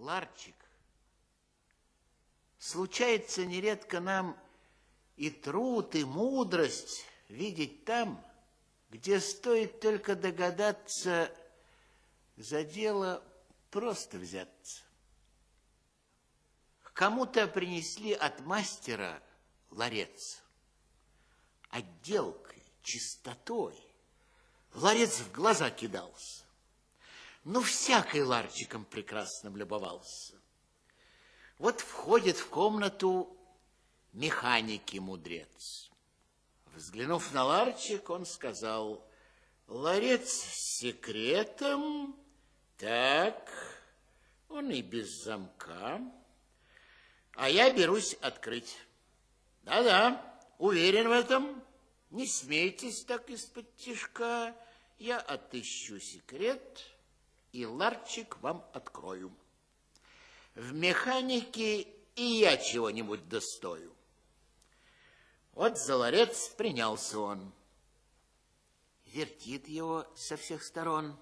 Ларчик, случается нередко нам и труд, и мудрость видеть там, где стоит только догадаться за дело просто взяться. Кому-то принесли от мастера ларец. Отделкой, чистотой. Ларец в глаза кидался. Ну, всякий ларчиком прекрасным любовался. Вот входит в комнату механики мудрец. Взглянув на ларчик, он сказал, ларец с секретом, так, он и без замка, а я берусь открыть. Да-да, уверен в этом, не смейтесь так из-под тишка, я отыщу секрет и ларчик вам открою. В механике и я чего-нибудь достою. Вот за ларец принялся он. Вертит его со всех сторон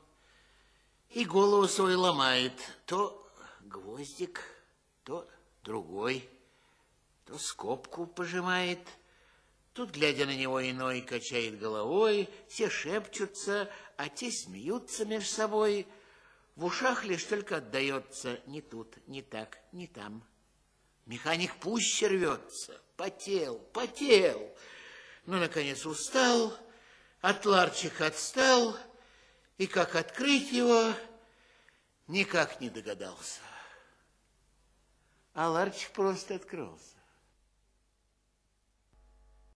и голову свою ломает. То гвоздик, то другой, то скобку пожимает. Тут, глядя на него, иной качает головой, все шепчутся, а те смеются между собой. В ушах лишь только отдается не тут, не так, не там. Механик пуще рвется, потел, потел. Но, ну, наконец, устал, от ларчика отстал, и как открыть его, никак не догадался. А ларчик просто открылся.